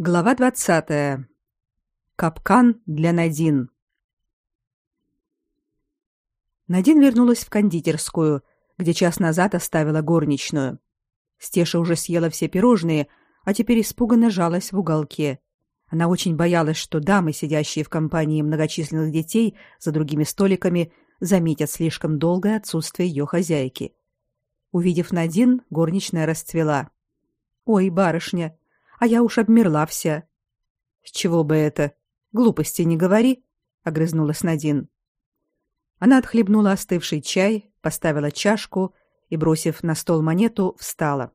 Глава 20. Капкан для Надин. Надин вернулась в кондитерскую, где час назад оставила горничную. Стеша уже съела все пирожные, а теперь испуганно жалась в уголке. Она очень боялась, что дамы, сидящие в компании многочисленных детей за другими столиками, заметят слишком долгое отсутствие ее хозяйки. Увидев Надин, горничная расцвела. «Ой, барышня, а я уж обмерла вся. С чего бы это? Глупости не говори, огрызнулась Надин. Она отхлебнула остывший чай, поставила чашку и, бросив на стол монету, встала.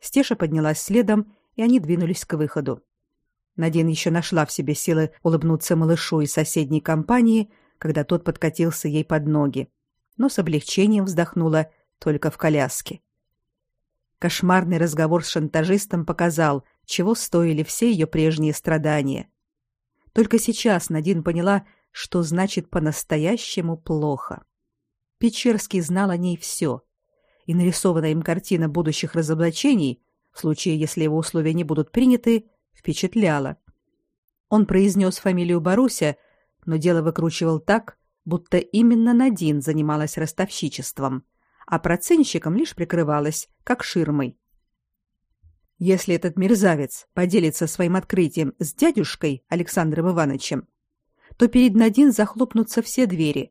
Стеша поднялась следом, и они двинулись к выходу. Надин еще нашла в себе силы улыбнуться малышу из соседней компании, когда тот подкатился ей под ноги, но с облегчением вздохнула только в коляске. Кошмарный разговор с шантажистом показал, чего стоили все ее прежние страдания. Только сейчас Надин поняла, что значит по-настоящему плохо. Печерский знал о ней все, и нарисованная им картина будущих разоблачений, в случае, если его условия не будут приняты, впечатляла. Он произнес фамилию Баруся, но дело выкручивал так, будто именно Надин занималась ростовщичеством – а проценщиком лишь прикрывалась, как ширмой. Если этот мерзавец поделится своим открытием с дядюшкой Александром Ивановичем, то перед Надин захлопнутся все двери,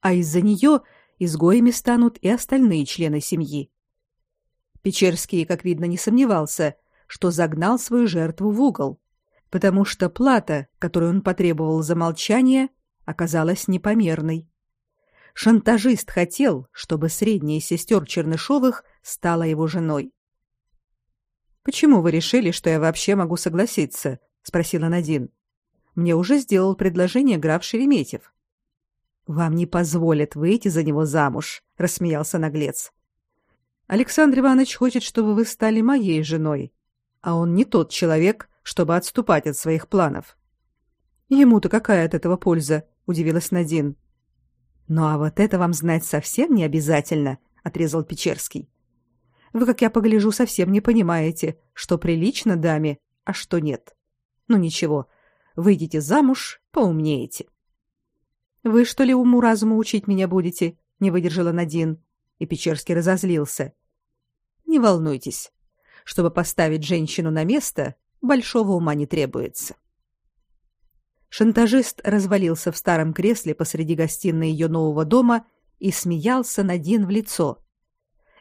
а из-за нее изгоями станут и остальные члены семьи. Печерский, как видно, не сомневался, что загнал свою жертву в угол, потому что плата, которую он потребовал за молчание, оказалась непомерной. Шантажист хотел, чтобы средняя сестер Чернышовых стала его женой. Почему вы решили, что я вообще могу согласиться? спросила Надин. Мне уже сделал предложение граф Шереметьев. Вам не позволят выйти за него замуж, рассмеялся наглец. Александр Иванович хочет, чтобы вы стали моей женой, а он не тот человек, чтобы отступать от своих планов. Ему-то какая от этого польза? удивилась Надин. Ну а вот это вам знать совсем не обязательно, отрезал Печерский. Вы, как я погляжу, совсем не понимаете, что прилично даме, а что нет. Ну ничего, выйдите замуж, поумнеете. Вы что ли уму-разуму учить меня будете? не выдержала Надин, и Печерский разозлился. Не волнуйтесь. Чтобы поставить женщину на место, большого ума не требуется. Шантажист развалился в старом кресле посреди гостиной ее нового дома и смеялся Надин в лицо.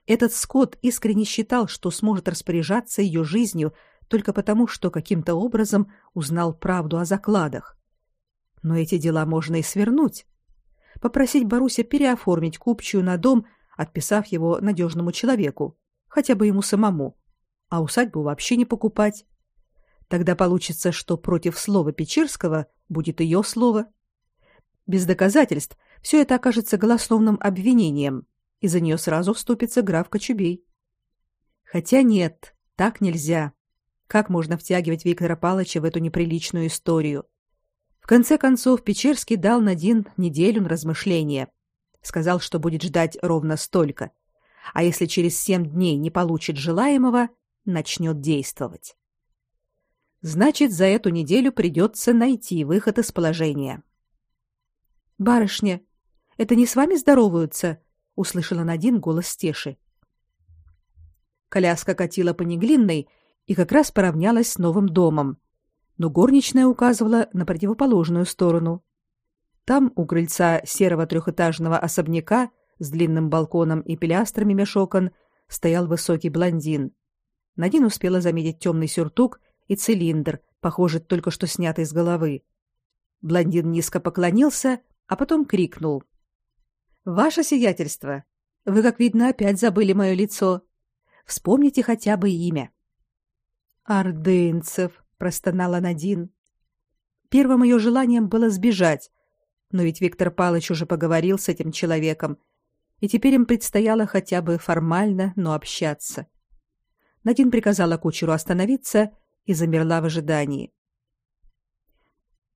Этот Скотт искренне считал, что сможет распоряжаться ее жизнью только потому, что каким-то образом узнал правду о закладах. Но эти дела можно и свернуть. Попросить Баруся переоформить купчую на дом, отписав его надежному человеку, хотя бы ему самому, а усадьбу вообще не покупать. Тогда получится, что против слова Печерского будет ее слово. Без доказательств все это окажется голословным обвинением, и за нее сразу вступится граф Кочубей. Хотя нет, так нельзя. Как можно втягивать Виктора Палыча в эту неприличную историю? В конце концов Печерский дал Надин неделю на размышление. Сказал, что будет ждать ровно столько. А если через семь дней не получит желаемого, начнет действовать. Значит, за эту неделю придется найти выход из положения. Барышня, это не с вами здороваются? Услышала Надин голос Стеши. Коляска катила по Неглинной и как раз поравнялась с новым домом, но горничная указывала на противоположную сторону. Там, у крыльца серого трехэтажного особняка с длинным балконом и пилястрами меж окон, стоял высокий блондин. Надин успела заметить темный сюртук и цилиндр, похоже, только что снятый с головы. Блондин низко поклонился, а потом крикнул: "Ваше сиятельство, вы, как видно, опять забыли мое лицо. Вспомните хотя бы имя". Ордынцев, простонала Надин. Первым ее желанием было сбежать, но ведь Виктор Палыч уже поговорил с этим человеком, и теперь им предстояло хотя бы формально, но общаться. Надин приказала кучеру остановиться и замерла в ожидании.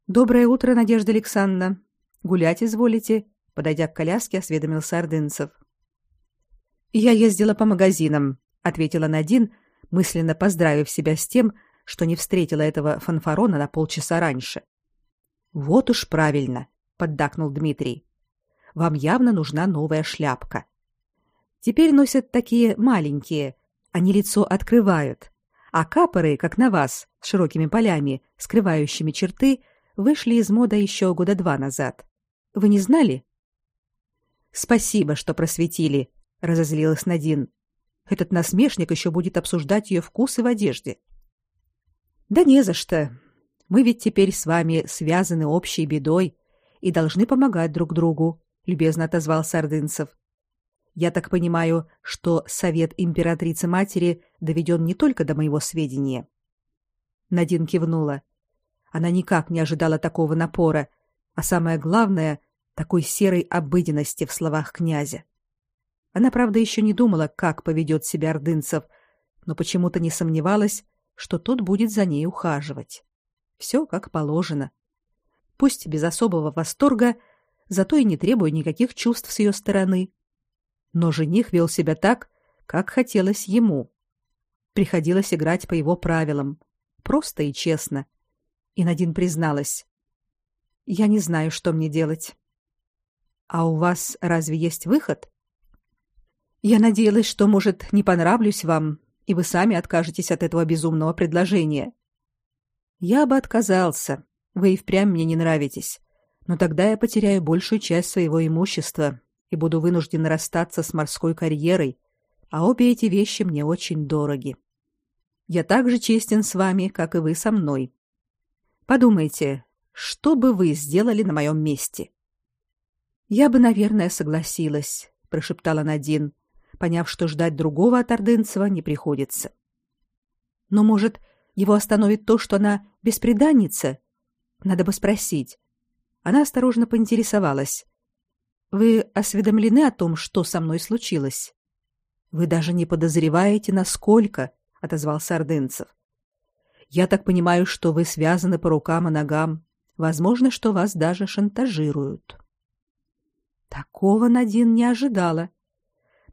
Доброе утро, Надежда Александровна. Гулять изволите? Подойдя к коляске, осведомился Ордынцев. Я ездила по магазинам, ответила Надин, мысленно поздравив себя с тем, что не встретила этого фанфарона на полчаса раньше. Вот уж правильно, поддакнул Дмитрий. Вам явно нужна новая шляпка. Теперь носят такие маленькие, они лицо открывают, а капоры, как на вас, с широкими полями, скрывающими черты, вышли из моды еще года два назад. Вы не знали? Спасибо, что просветили, разозлилась Надин. Этот насмешник еще будет обсуждать ее вкусы в одежде. Да не за что. Мы ведь теперь с вами связаны общей бедой и должны помогать друг другу, любезно отозвался Ордынцев. Я так понимаю, что совет императрицы матери доведен не только до моего сведения. Надин кивнула. Она никак не ожидала такого напора, а самое главное такой серой обыденности в словах князя. Она, правда, еще не думала, как поведет себя Ордынцев, но почему-то не сомневалась, что тот будет за ней ухаживать. Все как положено. Пусть без особого восторга, зато и не требуя никаких чувств с ее стороны. Но жених вел себя так, как хотелось ему. Приходилось играть по его правилам, просто и честно. И Надин призналась: "Я не знаю, что мне делать. А у вас разве есть выход?" Я надеялась, что, может, не понравлюсь вам, и вы сами откажетесь от этого безумного предложения. Я бы отказался. Вы и впрямь мне не нравитесь. Но тогда я потеряю большую часть своего имущества и буду вынужден расстаться с морской карьерой, а обе эти вещи мне очень дороги. Я так же честен с вами, как и вы со мной. Подумайте, что бы вы сделали на моем месте? Я бы, наверное, согласилась, прошептала Надин поняв, что ждать другого от Ордынцева не приходится. Но, может, его остановит то, что она бесприданница? Надо бы спросить. Она осторожно поинтересовалась. Вы осведомлены о том, что со мной случилось? Вы даже не подозреваете, насколько, отозвался Ордынцев. Я так понимаю, что вы связаны по рукам и ногам. Возможно, что вас даже шантажируют. Такого Надин не ожидала.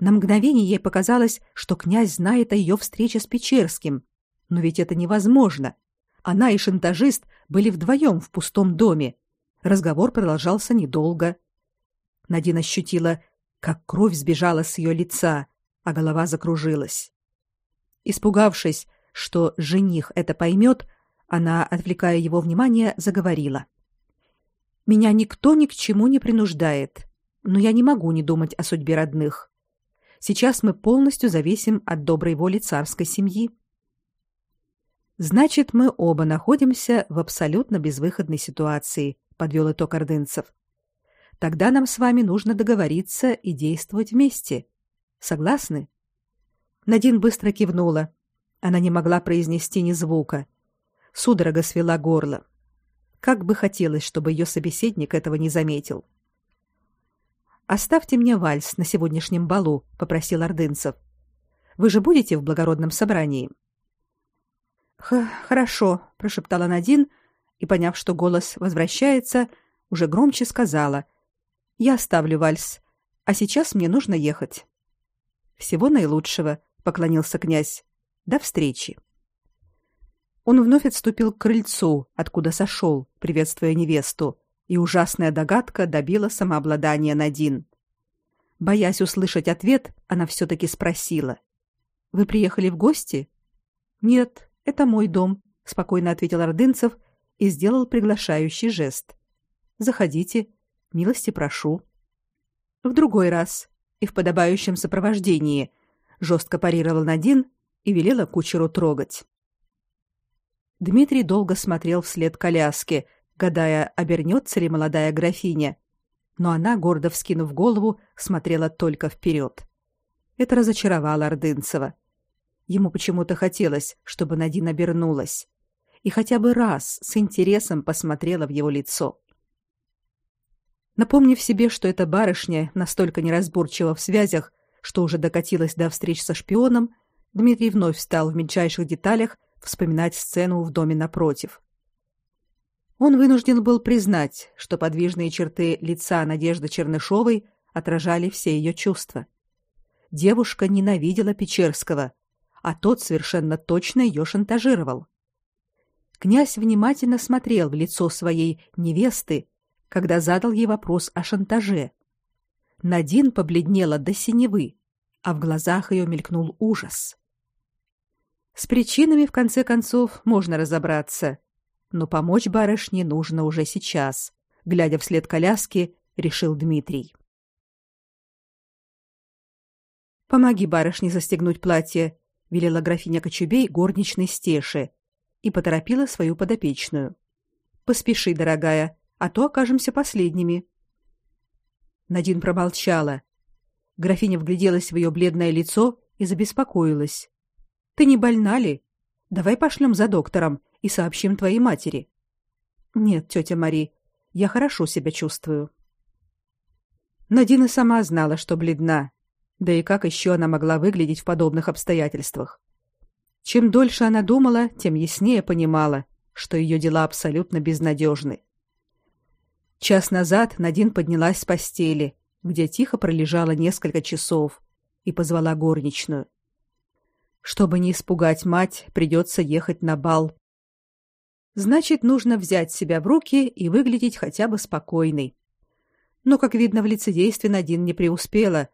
На мгновение ей показалось, что князь знает о ее встрече с Печерским. Но ведь это невозможно. Она и шантажист были вдвоем в пустом доме. Разговор продолжался недолго. Надина ощутила, как кровь сбежала с ее лица, а голова закружилась. Испугавшись, что жених это поймет, она, отвлекая его внимание, заговорила. «Меня никто ни к чему не принуждает, но я не могу не думать о судьбе родных. Сейчас мы полностью зависим от доброй воли царской семьи. Значит, мы оба находимся в абсолютно безвыходной ситуации, подвел итог Ордынцев. Тогда нам с вами нужно договориться и действовать вместе. Согласны? Надин быстро кивнула. Она не могла произнести ни звука. Судорога свела горло. Как бы хотелось, чтобы ее собеседник этого не заметил. Оставьте мне вальс на сегодняшнем балу, попросил Ордынцев. Вы же будете в благородном собрании. Хорошо, прошептала Надин и, поняв, что голос возвращается, уже громче сказала: "Я оставлю вальс, а сейчас мне нужно ехать". Всего наилучшего, поклонился князь. До встречи. Он вновь отступил к крыльцу, откуда сошел, приветствуя невесту, и ужасная догадка добила самообладание Надин. Боясь услышать ответ, она все таки спросила: "Вы приехали в гости?" "Нет, это мой дом", спокойно ответил Ордынцев и сделал приглашающий жест. "Заходите, милости прошу". "В другой раз и в подобающем сопровождении", жестко парировал Надин и велела кучеру трогать. Дмитрий долго смотрел вслед коляске, гадая, обернется ли молодая графиня. Но она, гордо вскинув голову, смотрела только вперед. Это разочаровало Ордынцева. Ему почему-то хотелось, чтобы Надина обернулась и хотя бы раз с интересом посмотрела в его лицо. Напомнив себе, что эта барышня настолько неразборчива в связях, что уже докатилась до встреч со шпионом, Дмитрий вновь стал в мельчайших деталях вспоминать сцену в доме напротив. Он вынужден был признать, что подвижные черты лица Надежды Чернышовой отражали все ее чувства. Девушка ненавидела Печерского, а тот совершенно точно ее шантажировал. князь внимательно смотрел в лицо своей невесты, когда задал ей вопрос о шантаже. Надин побледнела до синевы, а в глазах ее мелькнул ужас. С причинами в конце концов можно разобраться, но помочь барышне нужно уже сейчас, глядя вслед коляски, решил Дмитрий. Помоги барышне застегнуть платье, велела графиня Кочубей горничной Стеше и поторопила свою подопечную. Поспеши, дорогая, а то окажемся последними. Надин промолчала. Графиня вгляделась в ее бледное лицо и забеспокоилась. Ты не больна ли? Давай пошлем за доктором и сообщим твоей матери. Нет, тетя Мари, я хорошо себя чувствую. Надина сама знала, что бледна. Да и как еще она могла выглядеть в подобных обстоятельствах? Чем дольше она думала, тем яснее понимала, что ее дела абсолютно безнадежны. Час назад Надин поднялась с постели, где тихо пролежала несколько часов, и позвала горничную. Чтобы не испугать мать, придется ехать на бал. Значит, нужно взять себя в руки и выглядеть хотя бы спокойной. Но, как видно, в лицедействе Надин не преуспела.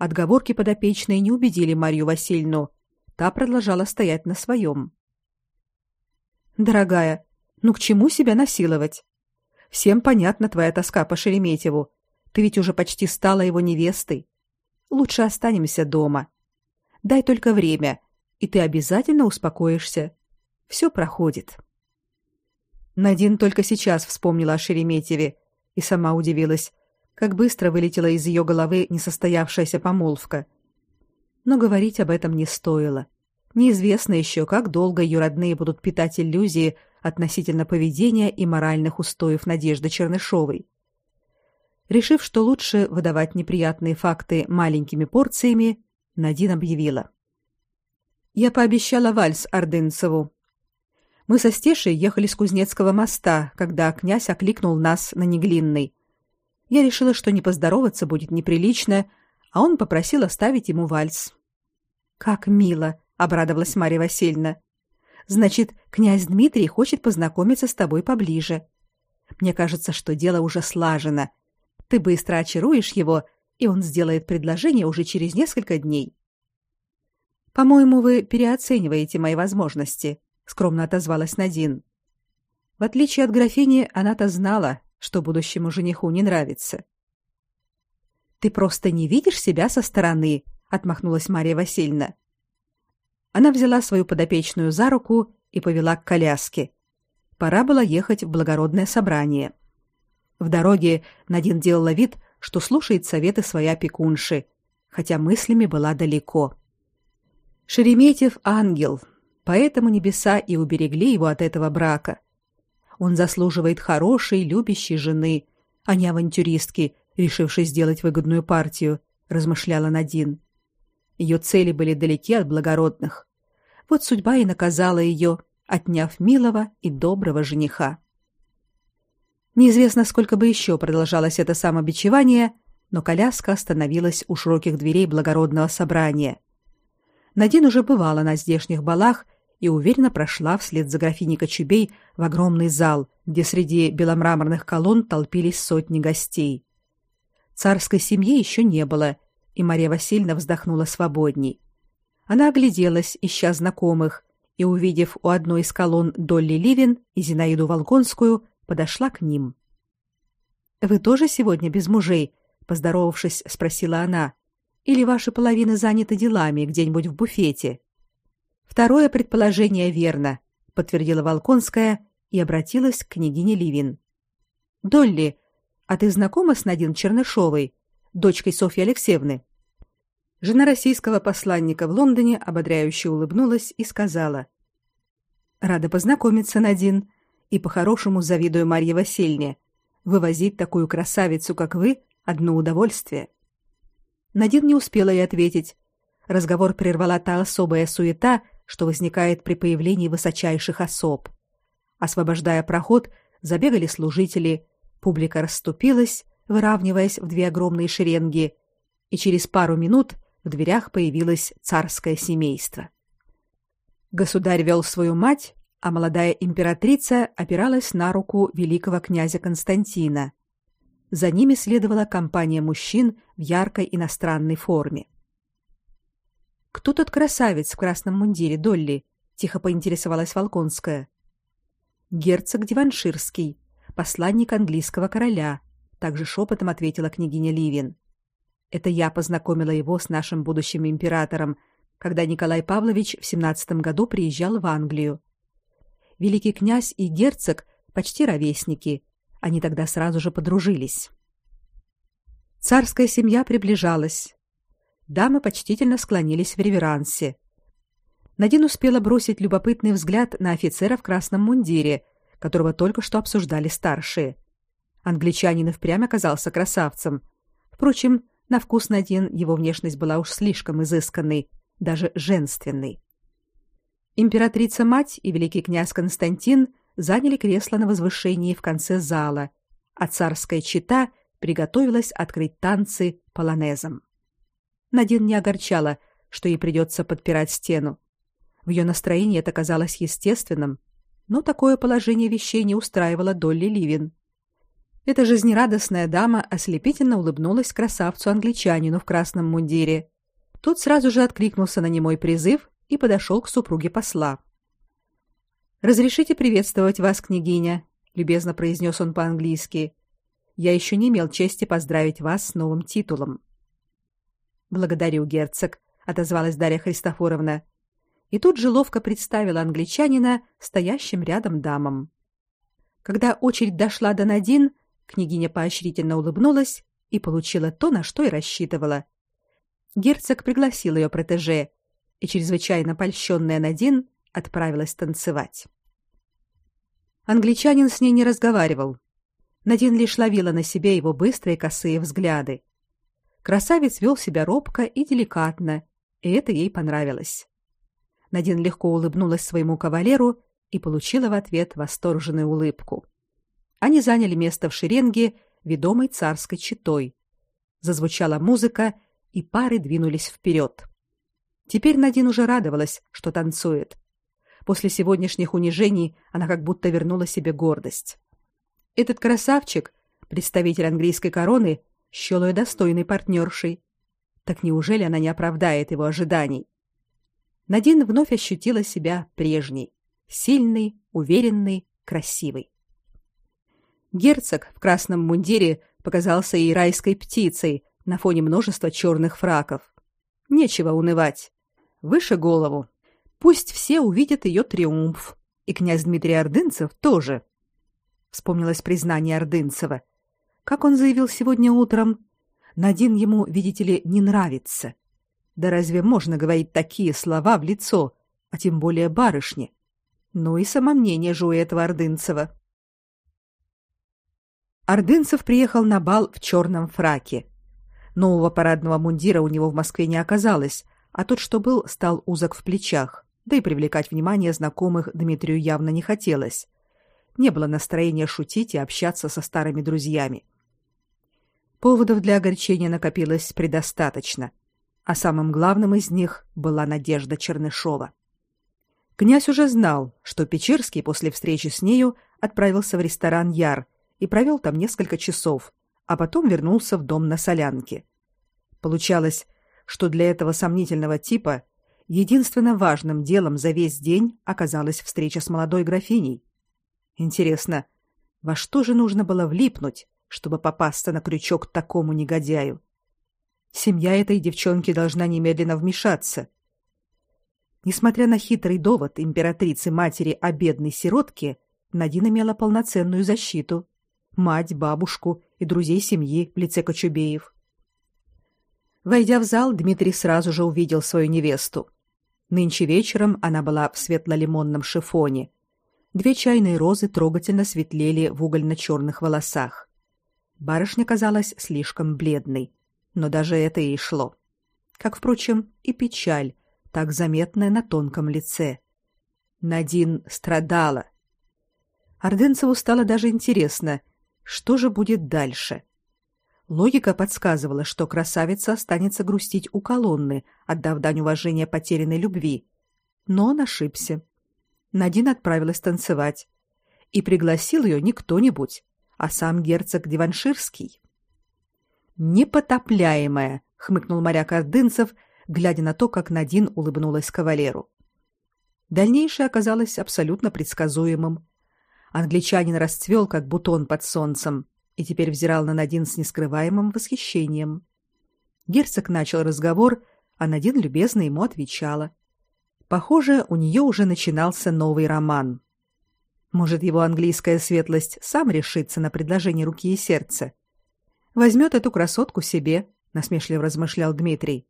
Отговорки подопечной не убедили Марию Васильевну. Та продолжала стоять на своем. «Дорогая, ну к чему себя насиловать? Всем понятна твоя тоска по Шереметьеву. Ты ведь уже почти стала его невестой. Лучше останемся дома. Дай только время, и ты обязательно успокоишься. Все проходит. Надин только сейчас вспомнила о Шереметьеве и сама удивилась, как быстро вылетела из ее головы несостоявшаяся помолвка. Но говорить об этом не стоило. Неизвестно еще, как долго ее родные будут питать иллюзии относительно поведения и моральных устоев Надежды Чернышовой. Решив, что лучше выдавать неприятные факты маленькими порциями, Надин объявила: "Я пообещала вальс Ордынцеву. Мы со Стешей ехали с Кузнецкого моста, когда князь окликнул нас на Неглинной. Я решила, что не поздороваться будет неприлично, а он попросил оставить ему вальс. Как мило, обрадовалась Марья Васильевна. Значит, князь Дмитрий хочет познакомиться с тобой поближе. Мне кажется, что дело уже слажено. Ты быстро очаруешь его и он сделает предложение уже через несколько дней. По-моему, вы переоцениваете мои возможности, скромно отозвалась Надин. В отличие от графини, она-то знала, что будущему жениху не нравится. Ты просто не видишь себя со стороны, отмахнулась Мария Васильевна. Она взяла свою подопечную за руку и повела к коляске. Пора было ехать в благородное собрание. В дороге Надин делала вид, что слушает советы своей опекунши, хотя мыслями была далеко. Шереметьев ангел, поэтому небеса и уберегли его от этого брака. Он заслуживает хорошей, любящей жены, а не авантюристки, решившей сделать выгодную партию, размышляла Надин. Ее цели были далеки от благородных. Вот судьба и наказала ее, отняв милого и доброго жениха. Неизвестно, сколько бы еще продолжалось это самобичевание, но коляска остановилась у широких дверей благородного собрания. Надин уже бывала на здешних балах и уверенно прошла вслед за графиней Кочубей в огромный зал, где среди беломраморных колонн толпились сотни гостей. Царской семьи еще не было, и Мария Васильевна вздохнула свободней. Она огляделась, ища знакомых, и, увидев у одной из колонн Долли Ливин и Зинаиду Волконскую, подошла к ним. Вы тоже сегодня без мужей? поздоровавшись, спросила она. Или ваши половины заняты делами где-нибудь в буфете? Второе предположение верно, подтвердила Волконская и обратилась к княгине Ливин. Долли, а ты знакома с Надин Чернышовой, дочкой Софьи Алексеевны? Жена российского посланника в Лондоне ободряюще улыбнулась и сказала: Рада познакомиться, Надин и по-хорошему завидую Марье Васильевне. Вывозить такую красавицу, как вы, одно удовольствие. Надин не успела ей ответить. Разговор прервала та особая суета, что возникает при появлении высочайших особ. Освобождая проход, забегали служители, публика расступилась, выравниваясь в две огромные шеренги, и через пару минут в дверях появилось царское семейство. Государь вел свою мать, а молодая императрица опиралась на руку великого князя Константина. За ними следовала компания мужчин в яркой иностранной форме. Кто тот красавец в красном мундире, Долли? тихо поинтересовалась Волконская. Герцог Диванширский, посланник английского короля, также шепотом ответила княгиня Ливин. Это я познакомила его с нашим будущим императором, когда Николай Павлович в семнадцатом году приезжал в Англию. Великий князь и герцог почти ровесники. Они тогда сразу же подружились. Царская семья приближалась. Дамы почтительно склонились в реверансе. Надин успела бросить любопытный взгляд на офицера в красном мундире, которого только что обсуждали старшие. Англичанин и впрямь оказался красавцем. Впрочем, на вкус Надин его внешность была уж слишком изысканной, даже женственной. Императрица-мать и великий князь Константин заняли кресла на возвышении в конце зала, а царская чета приготовилась открыть танцы полонезом. Надин не огорчала, что ей придется подпирать стену. В ее настроении это казалось естественным, но такое положение вещей не устраивало Долли Ливин. Эта жизнерадостная дама ослепительно улыбнулась красавцу-англичанину в красном мундире. Тот сразу же откликнулся на немой призыв и подошел к супруге посла. «Разрешите приветствовать вас, княгиня», — любезно произнес он по-английски. «Я еще не имел чести поздравить вас с новым титулом». «Благодарю, герцог», — отозвалась Дарья Христофоровна. И тут же ловко представила англичанина стоящим рядом дамам. Когда очередь дошла до Надин, Княгиня поощрительно улыбнулась и получила то, на что и рассчитывала. Герцог пригласил ее протеже, и чрезвычайно польщенная Надин отправилась танцевать. Англичанин с ней не разговаривал. Надин лишь ловила на себе его быстрые косые взгляды. Красавец вел себя робко и деликатно, и это ей понравилось. Надин легко улыбнулась своему кавалеру и получила в ответ восторженную улыбку. Они заняли место в шеренге, ведомой царской четой. Зазвучала музыка, и пары двинулись вперед. Теперь Надин уже радовалась, что танцует. После сегодняшних унижений она как будто вернула себе гордость. Этот красавчик, представитель английской короны, счел ее достойной партнершей. Так неужели она не оправдает его ожиданий? Надин вновь ощутила себя прежней, сильной, уверенной, красивой. Герцог в красном мундире показался ей райской птицей на фоне множества черных фраков. Нечего унывать. Выше голову. Пусть все увидят ее триумф. И князь Дмитрий Ордынцев тоже. Вспомнилось признание Ордынцева. Как он заявил сегодня утром, Надин ему, видите ли, не нравится. Да разве можно говорить такие слова в лицо, а тем более барышне? Ну и самомнение же у этого Ордынцева. Ордынцев приехал на бал в черном фраке. Нового парадного мундира у него в Москве не оказалось, а тот, что был, стал узок в плечах, да и привлекать внимание знакомых Дмитрию явно не хотелось. Не было настроения шутить и общаться со старыми друзьями. Поводов для огорчения накопилось предостаточно, а самым главным из них была Надежда Чернышова. Князь уже знал, что Печерский после встречи с нею отправился в ресторан Яр – и провел там несколько часов, а потом вернулся в дом на Солянке. Получалось, что для этого сомнительного типа единственно важным делом за весь день оказалась встреча с молодой графиней. Интересно, во что же нужно было влипнуть, чтобы попасться на крючок такому негодяю? Семья этой девчонки должна немедленно вмешаться. Несмотря на хитрый довод императрицы-матери о бедной сиротке, Надин имела полноценную защиту мать, бабушку и друзей семьи в лице Кочубеев. Войдя в зал, Дмитрий сразу же увидел свою невесту. Нынче вечером она была в светло-лимонном шифоне. Две чайные розы трогательно светлели в угольно-черных волосах. Барышня казалась слишком бледной, но даже это ей шло. Как, впрочем, и печаль, так заметная на тонком лице. Надин страдала. Ордынцеву стало даже интересно, что же будет дальше? Логика подсказывала, что красавица останется грустить у колонны, отдав дань уважения потерянной любви. Но он ошибся. Надин отправилась танцевать. И пригласил ее не кто-нибудь, а сам герцог Диванширский. «Непотопляемая!» — хмыкнул моряк Ордынцев, глядя на то, как Надин улыбнулась кавалеру. Дальнейшее оказалось абсолютно предсказуемым. Англичанин расцвел, как бутон под солнцем, и теперь взирал на Надин с нескрываемым восхищением. Герцог начал разговор, а Надин любезно ему отвечала. Похоже, у нее уже начинался новый роман. Может, его английская светлость сам решится на предложение руки и сердца. Возьмет эту красотку себе, насмешливо размышлял Дмитрий.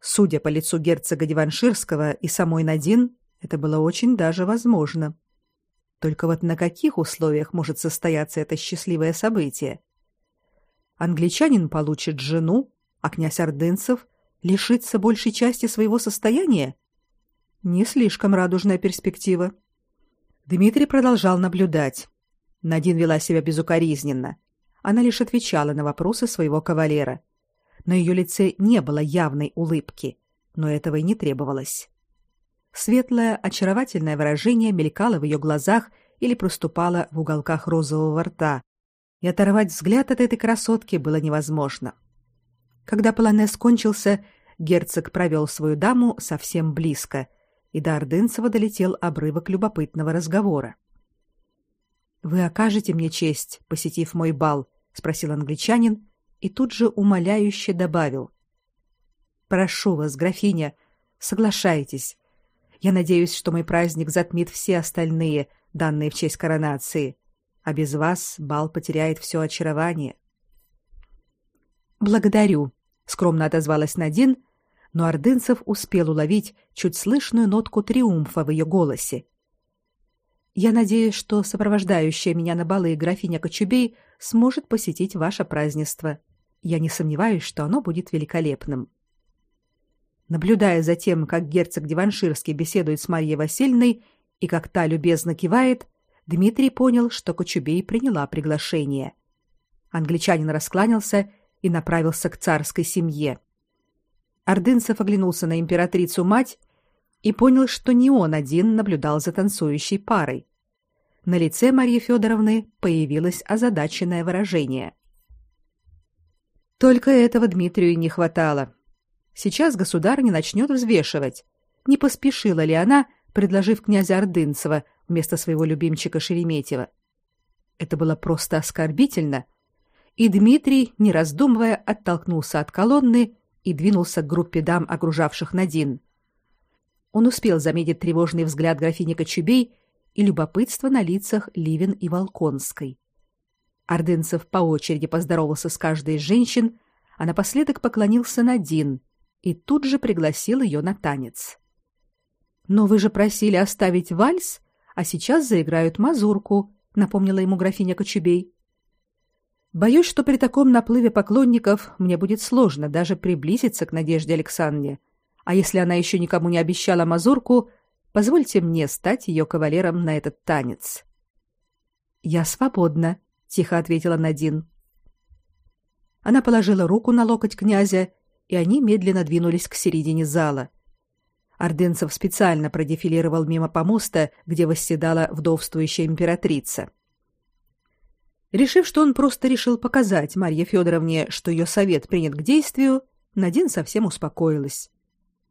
Судя по лицу герцога Диванширского и самой Надин, это было очень даже возможно. Только вот на каких условиях может состояться это счастливое событие? Англичанин получит жену, а князь Ордынцев лишится большей части своего состояния? Не слишком радужная перспектива. Дмитрий продолжал наблюдать. Надин вела себя безукоризненно. Она лишь отвечала на вопросы своего кавалера. На ее лице не было явной улыбки, но этого и не требовалось. Светлое, очаровательное выражение мелькало в ее глазах или проступало в уголках розового рта, и оторвать взгляд от этой красотки было невозможно. Когда полонез кончился, герцог провел свою даму совсем близко, и до Ордынцева долетел обрывок любопытного разговора. «Вы окажете мне честь, посетив мой бал?» — спросил англичанин, и тут же умоляюще добавил. «Прошу вас, графиня, соглашайтесь. Я надеюсь, что мой праздник затмит все остальные, данные в честь коронации, а без вас бал потеряет все очарование». «Благодарю», — скромно отозвалась Надин, но Ордынцев успел уловить чуть слышную нотку триумфа в ее голосе. «Я надеюсь, что сопровождающая меня на балы графиня Кочубей сможет посетить ваше празднество. Я не сомневаюсь, что оно будет великолепным». Наблюдая за тем, как герцог Диванширский беседует с Марьей Васильевной и как та любезно кивает, Дмитрий понял, что Кочубей приняла приглашение. Англичанин раскланялся и направился к царской семье. Ордынцев оглянулся на императрицу-мать и понял, что не он один наблюдал за танцующей парой. На лице Марьи Федоровны появилось озадаченное выражение. Только этого Дмитрию не хватало. Сейчас государыня начнет взвешивать, не поспешила ли она, предложив князя Ордынцева вместо своего любимчика Шереметьева. Это было просто оскорбительно, и Дмитрий, не раздумывая, оттолкнулся от колонны и двинулся к группе дам, окружавших Надин. Он успел заметить тревожный взгляд графини Кочубей и любопытство на лицах Ливен и Волконской. Ордынцев по очереди поздоровался с каждой из женщин, а напоследок поклонился Надин и тут же пригласил ее на танец. «Но вы же просили оставить вальс, а сейчас заиграют мазурку», — напомнила ему графиня Кочубей. Боюсь, что при таком наплыве поклонников мне будет сложно даже приблизиться к Надежде Александровне. А если она еще никому не обещала мазурку, позвольте мне стать ее кавалером на этот танец. Я свободна, тихо ответила Надин. Она положила руку на локоть князя, и они медленно двинулись к середине зала. Ордынцев специально продефилировал мимо помоста, где восседала вдовствующая императрица. Решив, что он просто решил показать Марье Федоровне, что ее совет принят к действию, Надин совсем успокоилась.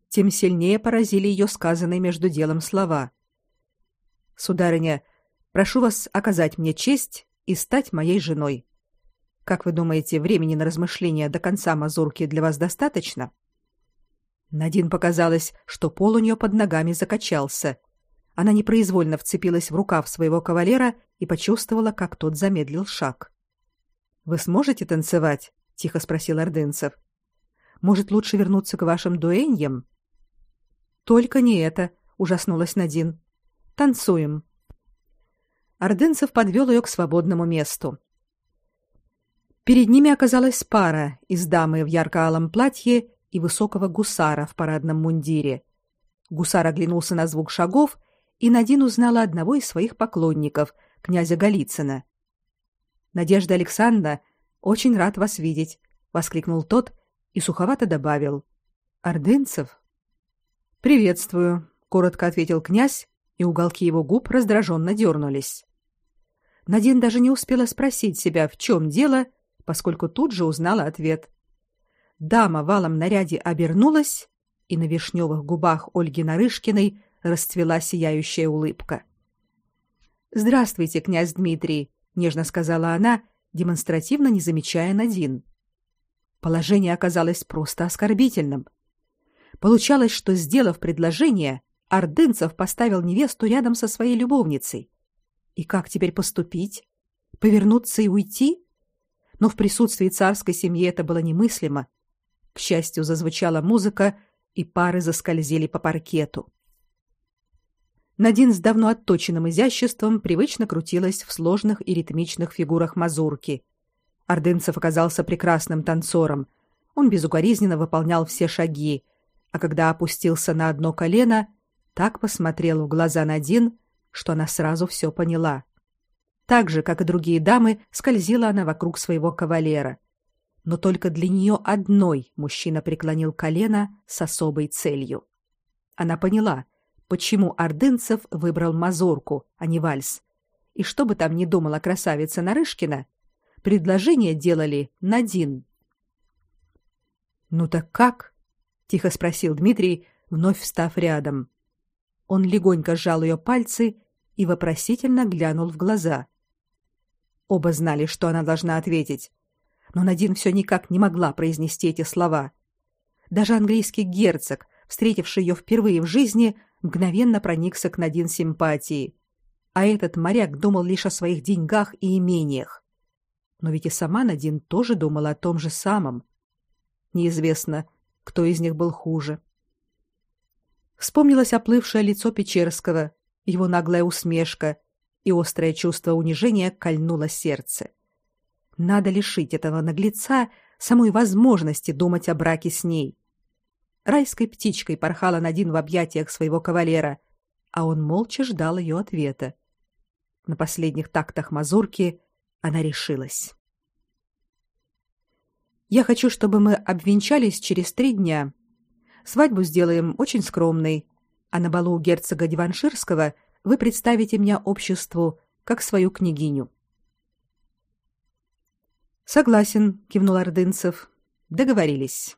Тем сильнее поразили ее сказанные между делом слова. «Сударыня, прошу вас оказать мне честь и стать моей женой. Как вы думаете, времени на размышления до конца мазурки для вас достаточно?» Надин показалось, что пол у нее под ногами закачался — она непроизвольно вцепилась в рукав своего кавалера и почувствовала, как тот замедлил шаг. Вы сможете танцевать? тихо спросил Ордынцев. Может, лучше вернуться к вашим дуэньям? Только не это, ужаснулась Надин. Танцуем. Ордынцев подвел ее к свободному месту. Перед ними оказалась пара из дамы в ярко-алом платье и высокого гусара в парадном мундире. Гусар оглянулся на звук шагов и Надин узнала одного из своих поклонников, князя Голицына. Надежда Александровна, очень рад вас видеть, воскликнул тот и суховато добавил: Ордынцев. Приветствую, коротко ответил князь и уголки его губ раздраженно дернулись. Надин даже не успела спросить себя, в чем дело, поскольку тут же узнала ответ. Дама валом наряде обернулась, и на вишневых губах Ольги Нарышкиной расцвела сияющая улыбка. «Здравствуйте, князь Дмитрий», — нежно сказала она, демонстративно не замечая Надин. Положение оказалось просто оскорбительным. Получалось, что, сделав предложение, Ордынцев поставил невесту рядом со своей любовницей. И как теперь поступить? Повернуться и уйти? Но в присутствии царской семьи это было немыслимо. К счастью, зазвучала музыка, и пары заскользили по паркету. Надин с давно отточенным изяществом привычно крутилась в сложных и ритмичных фигурах мазурки. Ордынцев оказался прекрасным танцором. Он безукоризненно выполнял все шаги, а когда опустился на одно колено, так посмотрел в глаза Надин, что она сразу все поняла. Так же, как и другие дамы, скользила она вокруг своего кавалера. Но только для нее одной мужчина преклонил колено с особой целью. Она поняла, почему Ордынцев выбрал мазурку, а не вальс. И что бы там ни думала красавица Нарышкина, предложение делали Надин. «Ну так как?» — тихо спросил Дмитрий, вновь встав рядом. Он легонько сжал ее пальцы и вопросительно глянул в глаза. Оба знали, что она должна ответить, но Надин все никак не могла произнести эти слова. Даже английский герцог, встретивший ее впервые в жизни, мгновенно проникся к Надин симпатией. А этот моряк думал лишь о своих деньгах и имениях. Но ведь и сама Надин тоже думала о том же самом. Неизвестно, кто из них был хуже. Вспомнилось оплывшее лицо Печерского, его наглая усмешка, и острое чувство унижения кольнуло сердце. Надо лишить этого наглеца самой возможности думать о браке с ней. Райской птичкой порхала Надин в объятиях своего кавалера, а он молча ждал ее ответа. На последних тактах мазурки она решилась. Я хочу, чтобы мы обвенчались через три дня, Свадьбу сделаем очень скромной, а на балу у герцога Диванширского вы представите меня обществу как свою княгиню. Согласен, кивнул Ордынцев. Договорились.